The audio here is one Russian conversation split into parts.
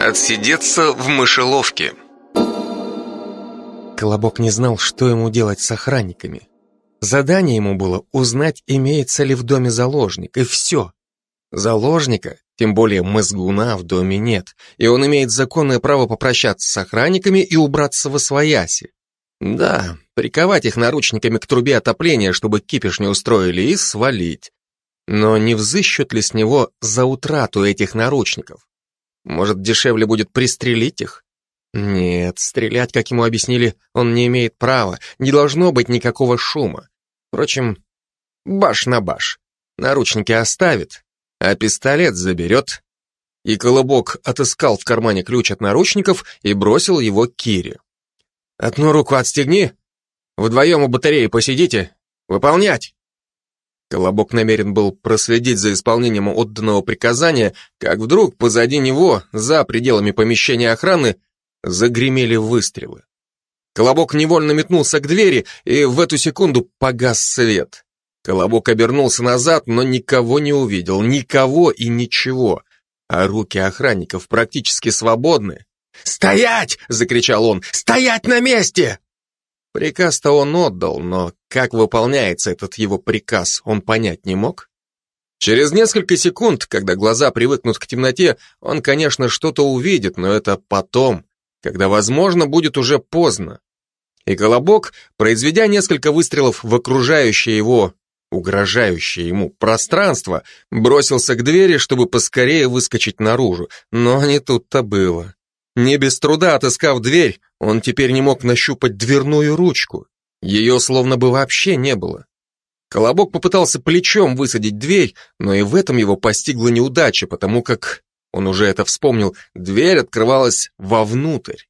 Отсидеться в мышеловке. Колобок не знал, что ему делать с охранниками. Задание ему было узнать, имеется ли в доме заложник, и все. Заложника, тем более мозгуна, в доме нет, и он имеет законное право попрощаться с охранниками и убраться во свояси. Да, приковать их наручниками к трубе отопления, чтобы кипиш не устроили, и свалить. Но не взыщут ли с него за утрату этих наручников? Может, дешевле будет пристрелить их? Нет, стрелять, как ему объяснили, он не имеет права, не должно быть никакого шума. Впрочем, баш на баш. Наручники оставит, а пистолет заберет. И Колобок отыскал в кармане ключ от наручников и бросил его Кире. «Одну руку отстегни, вдвоем у батареи посидите. Выполнять!» Колобок намерен был проследить за исполнением отданного приказания, как вдруг позади него, за пределами помещения охраны, загремели выстрелы. Колобок невольно метнулся к двери, и в эту секунду погас свет. Колобок обернулся назад, но никого не увидел, никого и ничего, а руки охранников практически свободны. «Стоять!» — закричал он. «Стоять на месте!» Приказ-то он отдал, но как выполняется этот его приказ, он понять не мог. Через несколько секунд, когда глаза привыкнут к темноте, он, конечно, что-то увидит, но это потом, когда, возможно, будет уже поздно. И Колобок, произведя несколько выстрелов в окружающее его, угрожающее ему пространство, бросился к двери, чтобы поскорее выскочить наружу, но не тут-то было. Не без труда отыскав дверь, он теперь не мог нащупать дверную ручку. Ее словно бы вообще не было. Колобок попытался плечом высадить дверь, но и в этом его постигла неудача, потому как, он уже это вспомнил, дверь открывалась вовнутрь.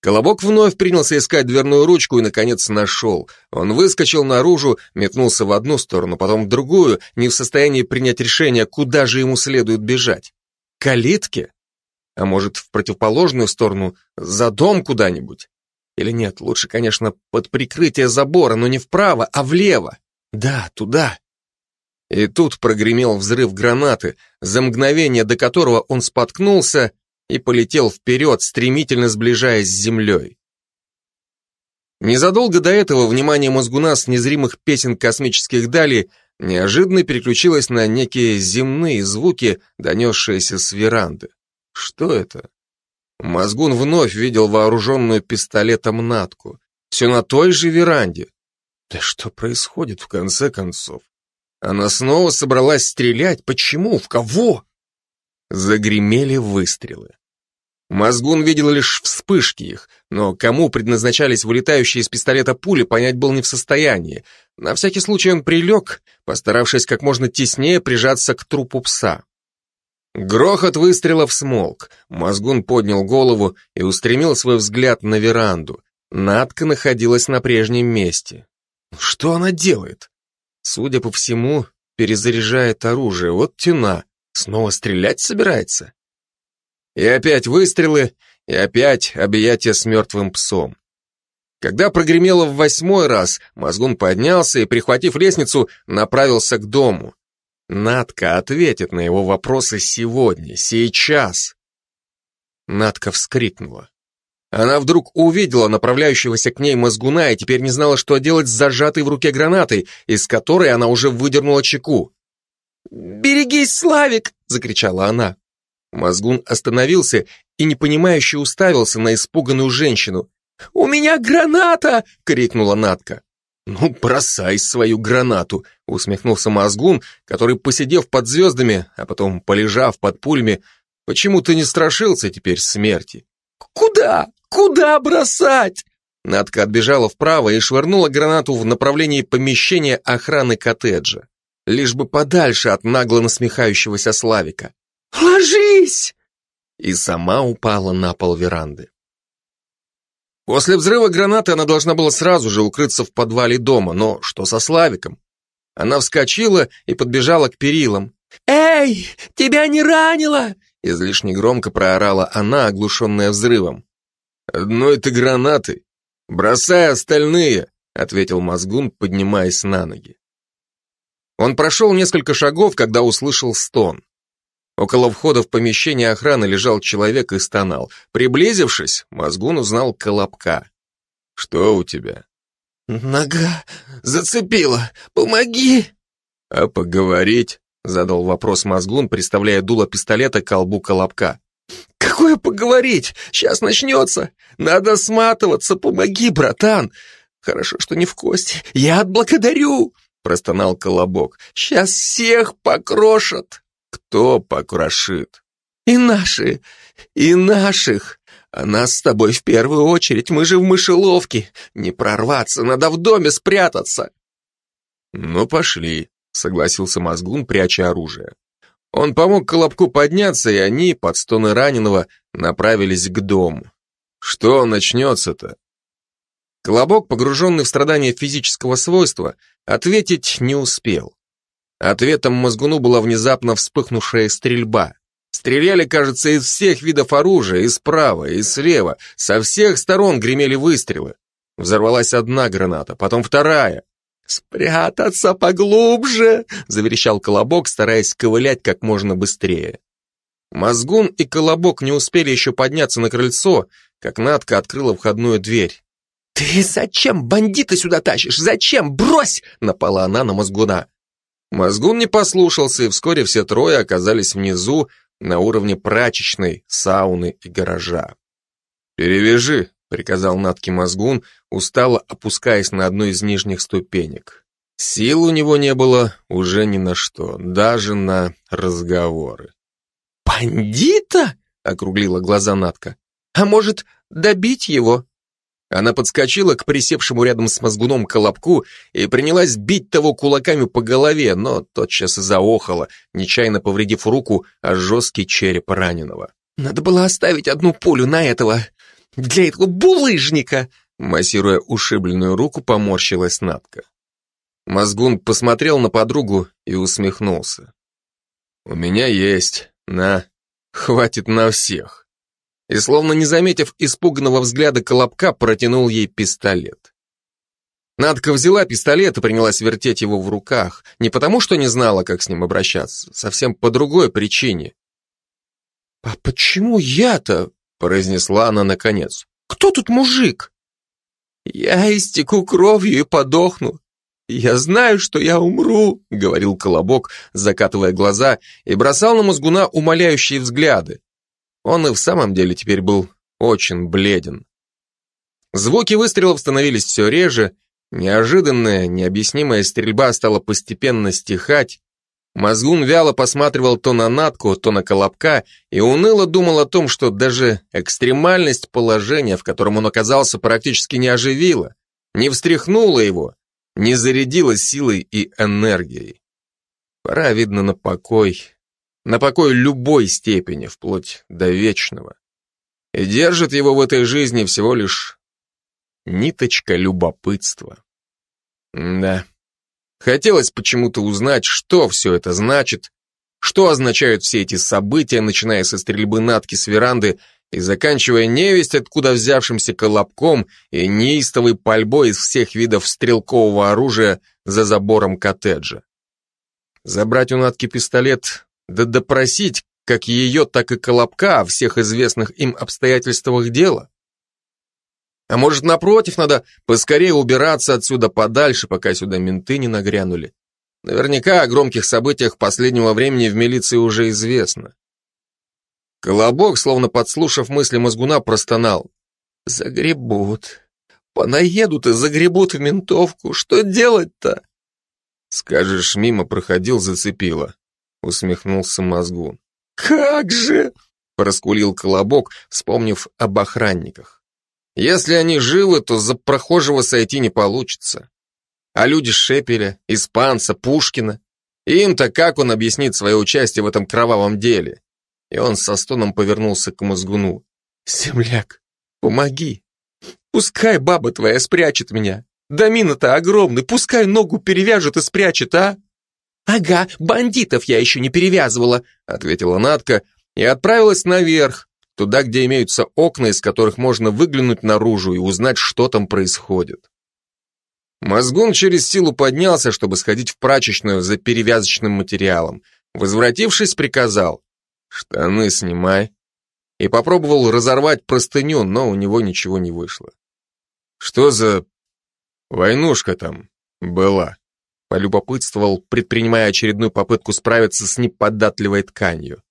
Колобок вновь принялся искать дверную ручку и, наконец, нашел. Он выскочил наружу, метнулся в одну сторону, потом в другую, не в состоянии принять решение, куда же ему следует бежать. К калитке? А может, в противоположную сторону, за дом куда-нибудь? Или нет, лучше, конечно, под прикрытие забора, но не вправо, а влево. Да, туда. И тут прогремел взрыв гранаты, за мгновение до которого он споткнулся и полетел вперед, стремительно сближаясь с землей. Незадолго до этого внимание мозгуна с незримых песен космических далей неожиданно переключилось на некие земные звуки, донесшиеся с веранды. Что это? Мозгун вновь видел вооруженную пистолетом Натку. Все на той же веранде. Да что происходит в конце концов? Она снова собралась стрелять. Почему? В кого? Загремели выстрелы. Мозгун видел лишь вспышки их, но кому предназначались вылетающие из пистолета пули, понять был не в состоянии. На всякий случай он прилег, постаравшись как можно теснее прижаться к трупу пса. Грохот выстрелов смолк. Мозгун поднял голову и устремил свой взгляд на веранду. Надка находилась на прежнем месте. Что она делает? Судя по всему, перезаряжает оружие. Вот тена. Снова стрелять собирается? И опять выстрелы, и опять объятия с мертвым псом. Когда прогремело в восьмой раз, Мозгун поднялся и, прихватив лестницу, направился к дому. Надка ответит на его вопросы сегодня, сейчас. Надка вскрикнула. Она вдруг увидела направляющегося к ней мозгуна и теперь не знала, что делать с зажатой в руке гранатой, из которой она уже выдернула чеку. «Берегись, Славик!» — закричала она. Мозгун остановился и непонимающе уставился на испуганную женщину. «У меня граната!» — крикнула Надка. «Ну, бросай свою гранату», — усмехнулся Мозгун, который, посидев под звездами, а потом полежав под пулями, почему-то не страшился теперь смерти. «Куда? Куда бросать?» Надка отбежала вправо и швырнула гранату в направлении помещения охраны коттеджа, лишь бы подальше от нагло насмехающегося Славика. «Ложись!» И сама упала на пол веранды. После взрыва гранаты она должна была сразу же укрыться в подвале дома, но что со Славиком? Она вскочила и подбежала к перилам. «Эй, тебя не ранило!» Излишне громко проорала она, оглушенная взрывом. «Одной ты гранаты! Бросай остальные!» ответил Мозгун, поднимаясь на ноги. Он прошел несколько шагов, когда услышал стон. Около входа в помещение охраны лежал человек и стонал. Приблизившись, Мозгун узнал Колобка. «Что у тебя?» «Нога зацепила! Помоги!» «А поговорить?» — задал вопрос Мозгун, приставляя дуло пистолета к колбу Колобка. «Какое поговорить? Сейчас начнется! Надо сматываться! Помоги, братан! Хорошо, что не в кости. Я отблагодарю!» — простонал Колобок. «Сейчас всех покрошат!» «Кто покрошит?» «И наши, и наших!» А нас с тобой в первую очередь, мы же в мышеловке. Не прорваться, надо в доме спрятаться. Ну, пошли, согласился Мозгун, пряча оружие. Он помог Колобку подняться, и они, под стоны раненого, направились к дому. Что начнется-то? Колобок, погруженный в страдания физического свойства, ответить не успел. Ответом Мозгуну была внезапно вспыхнувшая стрельба. Стреляли, кажется, из всех видов оружия, и справа, и слева, со всех сторон гремели выстрелы. Взорвалась одна граната, потом вторая. «Спрятаться поглубже!» — заверещал Колобок, стараясь ковылять как можно быстрее. Мозгун и Колобок не успели еще подняться на крыльцо, как Надка открыла входную дверь. «Ты зачем бандита сюда тащишь? Зачем? Брось!» — напала она на Мозгуна. Мозгун не послушался, и вскоре все трое оказались внизу, на уровне прачечной, сауны и гаража. «Перевяжи», — приказал Натки Мозгун, устало опускаясь на одну из нижних ступенек. Сил у него не было уже ни на что, даже на разговоры. «Бандита?» — округлила глаза Натка. «А может, добить его?» Она подскочила к присевшему рядом с мозгуном колобку и принялась бить того кулаками по голове, но тотчас заохала, нечаянно повредив руку о жесткий череп раненого. «Надо было оставить одну пулю на этого, для этого булыжника!» Массируя ушибленную руку, поморщилась Натка. Мозгун посмотрел на подругу и усмехнулся. «У меня есть, на, хватит на всех» и, словно не заметив испуганного взгляда Колобка, протянул ей пистолет. Надка взяла пистолет и принялась вертеть его в руках, не потому что не знала, как с ним обращаться, совсем по другой причине. «А почему я-то?» — произнесла она наконец. «Кто тут мужик?» «Я истеку кровью и подохну. Я знаю, что я умру», — говорил Колобок, закатывая глаза, и бросал на мозгуна умоляющие взгляды. Он и в самом деле теперь был очень бледен. Звуки выстрелов становились все реже, неожиданная, необъяснимая стрельба стала постепенно стихать, Мозгун вяло посматривал то на Натку, то на Колобка и уныло думал о том, что даже экстремальность положения, в котором он оказался, практически не оживила, не встряхнула его, не зарядила силой и энергией. Пора, видно, на покой, на покой любой степени, вплоть до вечного. И держит его в этой жизни всего лишь ниточка любопытства. Да, хотелось почему-то узнать, что все это значит, что означают все эти события, начиная со стрельбы натки с веранды и заканчивая невесть, откуда взявшимся колобком и неистовой пальбой из всех видов стрелкового оружия за забором коттеджа. Забрать у Натки пистолет да допросить как ее, так и Колобка о всех известных им обстоятельствах дела. А может, напротив, надо поскорее убираться отсюда подальше, пока сюда менты не нагрянули. Наверняка о громких событиях последнего времени в милиции уже известно. Колобок, словно подслушав мысли мозгуна, простонал. «Загребут. Понаедут и загребут в ментовку. Что делать-то?» Скажешь, мимо проходил, зацепило усмехнулся Мозгун. «Как же!» — проскулил Колобок, вспомнив об охранниках. «Если они живы, то за прохожего сойти не получится. А люди Шепеля, Испанца, Пушкина, им-то как он объяснит свое участие в этом кровавом деле?» И он со стоном повернулся к Мозгуну. «Земляк, помоги! Пускай баба твоя спрячет меня! Домина-то огромный, пускай ногу перевяжет и спрячет, а!» «Ага, бандитов я еще не перевязывала», — ответила Натка и отправилась наверх, туда, где имеются окна, из которых можно выглянуть наружу и узнать, что там происходит. Мозгун через силу поднялся, чтобы сходить в прачечную за перевязочным материалом. Возвратившись, приказал. Штаны снимай. И попробовал разорвать простыню, но у него ничего не вышло. Что за войнушка там была? Полюбопытствовал, предпринимая очередную попытку справиться с неподатливой тканью.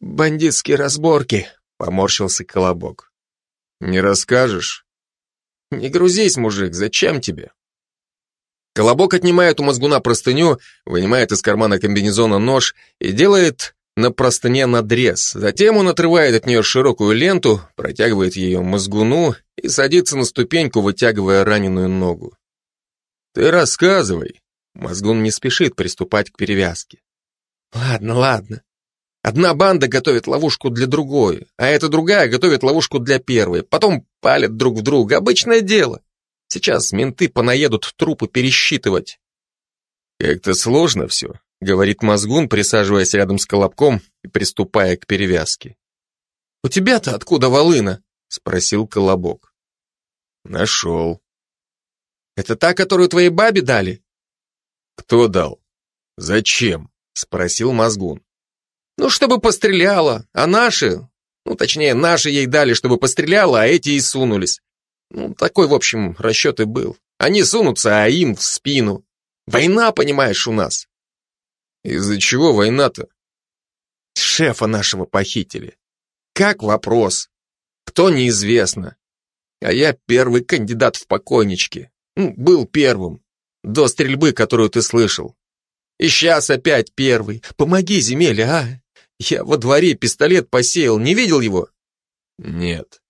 «Бандитские разборки», — поморщился Колобок. «Не расскажешь?» «Не грузись, мужик, зачем тебе?» Колобок отнимает у мозгуна простыню, вынимает из кармана комбинезона нож и делает на простыне надрез. Затем он отрывает от нее широкую ленту, протягивает ее мозгуну и садится на ступеньку, вытягивая раненую ногу. «Ты рассказывай». Мозгун не спешит приступать к перевязке. «Ладно, ладно. Одна банда готовит ловушку для другой, а эта другая готовит ловушку для первой. Потом палят друг в друга. Обычное дело. Сейчас менты понаедут трупы пересчитывать». «Как-то сложно все», — говорит Мозгун, присаживаясь рядом с Колобком и приступая к перевязке. «У тебя-то откуда волына?» — спросил Колобок. «Нашел». «Это та, которую твоей бабе дали?» «Кто дал? Зачем?» — спросил Мозгун. «Ну, чтобы постреляла, а наши, ну, точнее, наши ей дали, чтобы постреляла, а эти и сунулись. Ну, такой, в общем, расчет и был. Они сунутся, а им в спину. Война, понимаешь, у нас. Из-за чего война-то? Шефа нашего похитили. Как вопрос? Кто неизвестно. А я первый кандидат в покойнички. Ну, был первым. До стрельбы, которую ты слышал. И сейчас опять первый. Помоги, земель, а? Я во дворе пистолет посеял, не видел его? Нет.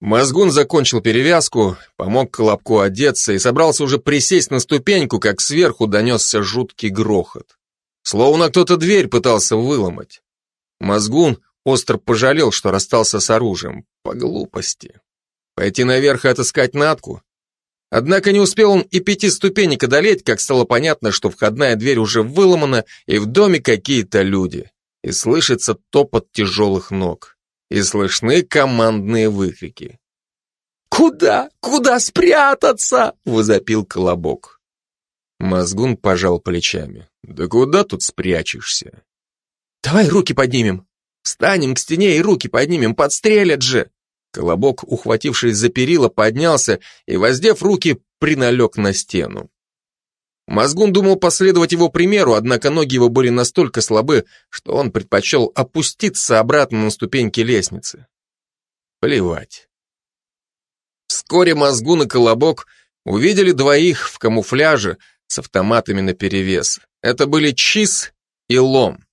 Мозгун закончил перевязку, помог Колобку одеться и собрался уже присесть на ступеньку, как сверху донесся жуткий грохот. Словно кто-то дверь пытался выломать. Мозгун остро пожалел, что расстался с оружием. По глупости. Пойти наверх и отыскать Натку? Однако не успел он и пяти ступенек одолеть, как стало понятно, что входная дверь уже выломана, и в доме какие-то люди. И слышится топот тяжелых ног. И слышны командные выкрики. «Куда? Куда спрятаться?» — возопил Колобок. Мозгун пожал плечами. Да куда тут спрячешься? Давай руки поднимем. Встанем к стене и руки поднимем, подстрелят же. Колобок, ухватившись за перила, поднялся и, воздев руки, приналег на стену. Мозгун думал последовать его примеру, однако ноги его были настолько слабы, что он предпочел опуститься обратно на ступеньки лестницы. Плевать. Вскоре Мозгун и Колобок увидели двоих в камуфляже, с автоматами наперевес. Это были Чиз и Лом.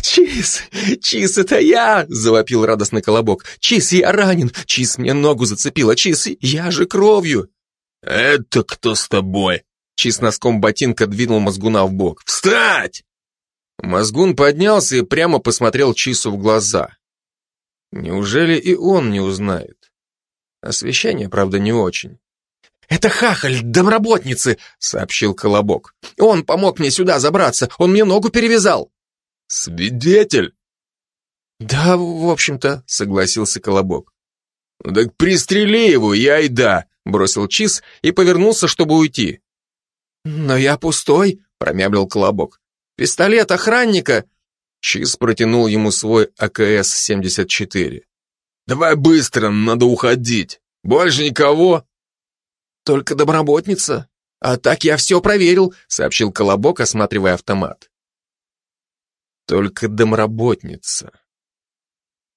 «Чиз! Чиз, это я!» — завопил радостный колобок. «Чиз, я ранен! Чиз, мне ногу зацепила! Чиз, я же кровью!» «Это кто с тобой?» Чиз носком ботинка двинул мозгуна в бок. «Встать!» Мозгун поднялся и прямо посмотрел Чису в глаза. Неужели и он не узнает? Освещение, правда, не очень. «Это хахаль, домработницы!» — сообщил Колобок. «Он помог мне сюда забраться, он мне ногу перевязал!» «Свидетель?» «Да, в общем-то», — согласился Колобок. «Ну «Так пристрели его, я и да», — бросил Чиз и повернулся, чтобы уйти. «Но я пустой», — промямлил Колобок. «Пистолет охранника!» Чиз протянул ему свой АКС-74. «Давай быстро, надо уходить. Больше никого?» «Только домработница. А так я все проверил», — сообщил Колобок, осматривая автомат. «Только домработница».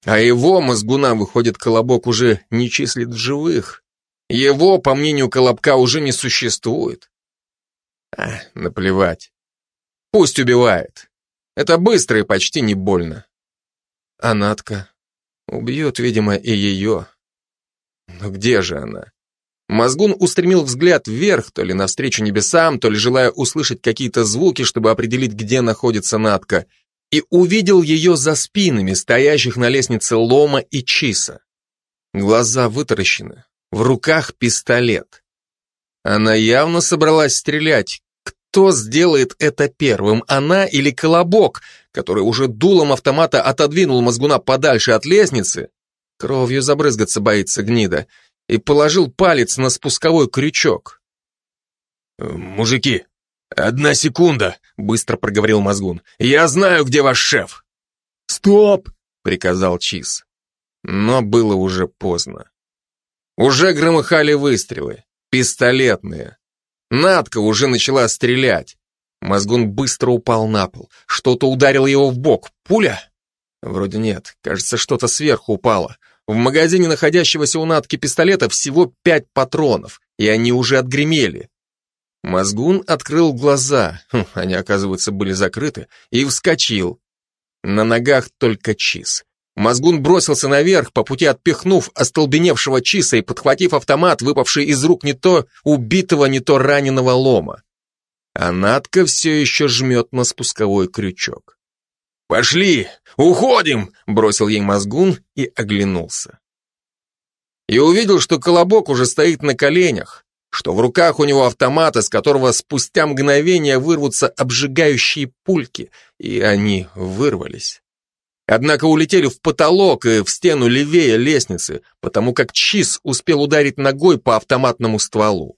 А его, мозгуна, выходит, Колобок уже не числит в живых. Его, по мнению Колобка, уже не существует. А, наплевать. Пусть убивает. Это быстро и почти не больно. А Натка убьет, видимо, и ее. Но где же она? Мозгун устремил взгляд вверх, то ли навстречу небесам, то ли желая услышать какие-то звуки, чтобы определить, где находится Натка, и увидел ее за спинами, стоящих на лестнице Лома и Чиса. Глаза вытаращены, в руках пистолет. Она явно собралась стрелять. Кто сделает это первым, она или Колобок, который уже дулом автомата отодвинул мозгуна подальше от лестницы? Кровью забрызгаться боится гнида и положил палец на спусковой крючок. «Мужики, одна секунда», — быстро проговорил Мозгун. «Я знаю, где ваш шеф». «Стоп!» — приказал Чиз. Но было уже поздно. Уже громыхали выстрелы, пистолетные. Надка уже начала стрелять. Мозгун быстро упал на пол. Что-то ударило его в бок. Пуля? Вроде нет. Кажется, что-то сверху упало. В магазине находящегося у Натки пистолета всего пять патронов, и они уже отгремели. Мозгун открыл глаза, хм, они, оказывается, были закрыты, и вскочил. На ногах только чиз. Мозгун бросился наверх, по пути отпихнув остолбеневшего чиса и подхватив автомат, выпавший из рук не то убитого, не то раненого лома. А Натка все еще жмет на спусковой крючок. «Пошли! Уходим!» — бросил ей мозгун и оглянулся. И увидел, что Колобок уже стоит на коленях, что в руках у него автомат, из которого спустя мгновение вырвутся обжигающие пульки, и они вырвались. Однако улетели в потолок и в стену левее лестницы, потому как Чиз успел ударить ногой по автоматному стволу.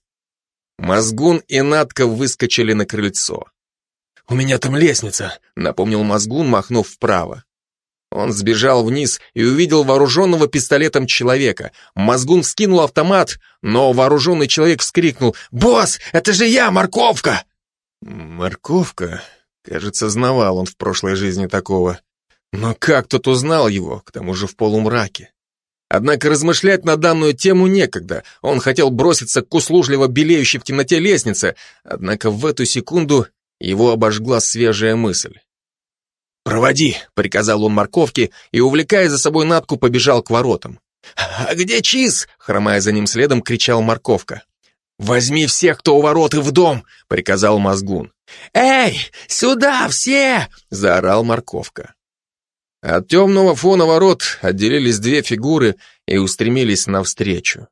Мозгун и Натка выскочили на крыльцо. «У меня там лестница», — напомнил Мозгун, махнув вправо. Он сбежал вниз и увидел вооруженного пистолетом человека. Мозгун вскинул автомат, но вооруженный человек вскрикнул «Босс, это же я, морковка!» «Морковка?» Кажется, знавал он в прошлой жизни такого. Но как тот узнал его, к тому же в полумраке? Однако размышлять на данную тему некогда. Он хотел броситься к услужливо белеющей в темноте лестнице, однако в эту секунду его обожгла свежая мысль. «Проводи», — приказал он морковке и, увлекая за собой Натку, побежал к воротам. «А где Чиз?» — хромая за ним следом, кричал морковка. «Возьми всех, кто у ворот и в дом!» — приказал мозгун. «Эй, сюда все!» — заорал морковка. От темного фона ворот отделились две фигуры и устремились навстречу.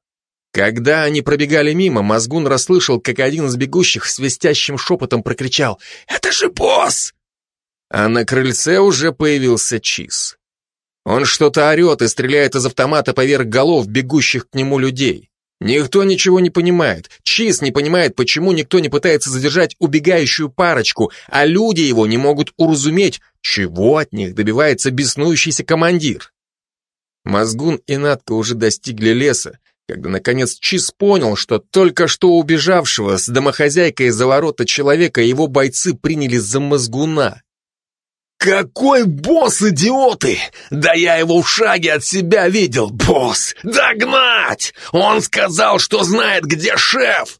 Когда они пробегали мимо, Мозгун расслышал, как один из бегущих свистящим шепотом прокричал «Это же босс!» А на крыльце уже появился Чиз. Он что-то орет и стреляет из автомата поверх голов бегущих к нему людей. Никто ничего не понимает. Чиз не понимает, почему никто не пытается задержать убегающую парочку, а люди его не могут уразуметь, чего от них добивается беснующийся командир. Мозгун и Надка уже достигли леса, когда, наконец, Чиз понял, что только что убежавшего с домохозяйкой за ворота человека его бойцы приняли за мозгуна. «Какой босс, идиоты! Да я его в шаге от себя видел, босс! Догнать! Он сказал, что знает, где шеф!»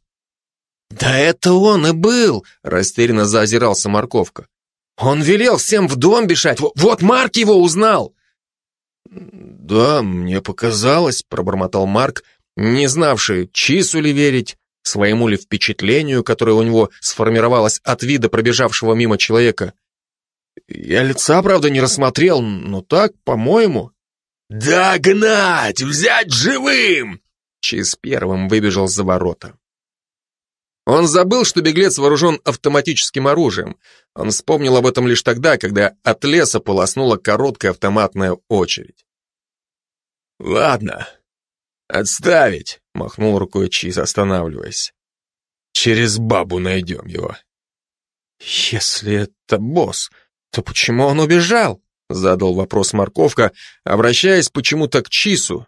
«Да это он и был!» — растерянно заозирался морковка. «Он велел всем в дом бежать, вот Марк его узнал!» «Да, мне показалось», — пробормотал Марк, не знавший, чису ли верить, своему ли впечатлению, которое у него сформировалось от вида пробежавшего мимо человека. Я лица, правда, не рассмотрел, но так, по-моему... «Догнать! Взять живым!» Чиз первым выбежал за ворота. Он забыл, что беглец вооружен автоматическим оружием. Он вспомнил об этом лишь тогда, когда от леса полоснула короткая автоматная очередь. «Ладно, отставить», — махнул рукой Чиз, останавливаясь. «Через бабу найдем его». «Если это босс, то почему он убежал?» — задал вопрос Морковка, обращаясь почему-то к Чису,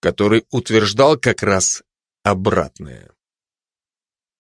который утверждал как раз обратное.